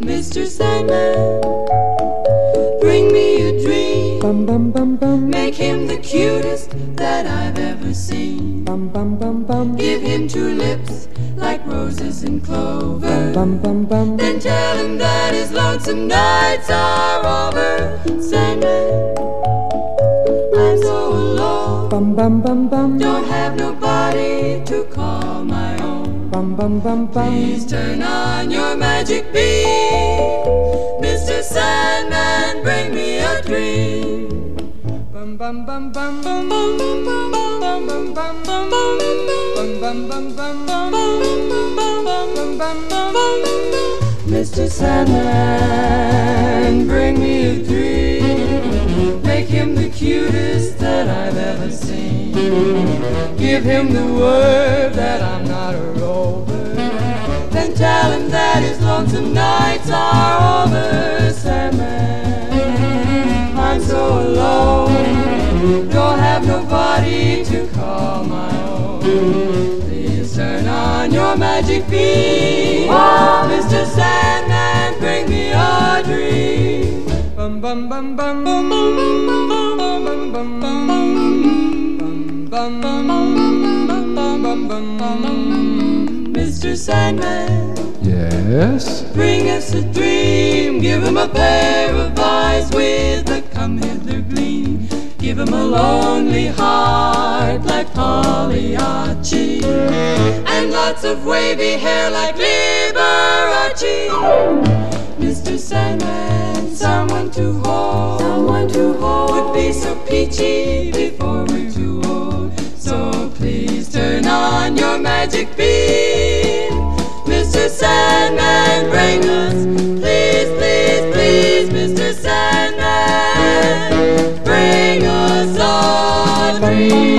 Mr. Sandman, bring me a dream. Make him the cutest that I've ever seen. Give him two lips like roses and clover. Then tell him that his lonesome nights are over. Sandman, I'm so. Bum bum bum bum. Don't have nobody to call my own. Bum bum bum bum. Please turn on your magic beam. Mr. Sandman, bring me a dream. Bum bum bum bum bum bum bum bum bum bum bum bum bum bum bum bum bum Mr. Sandman, bring me a dream. I've ever seen. Give him the word that I'm not a rover. Then tell him that his lonesome nights are over. Sandman, I'm so alone. Don't have nobody to call my own. Please turn on your magic beam. Oh, Mr. Sandman, bring me a dream. Bum bum bum bum bum Mr. Sandman, Yes? bring us a dream. Give him a pair of eyes with a come hither gleam. Give him a lonely heart like Pagliacci. And lots of wavy hair like Liberace. Mr. Sandman, someone to hold. Someone to hold magic bean. Mr. Sandman, bring us, please, please, please, Mr. Sandman, bring us our dreams.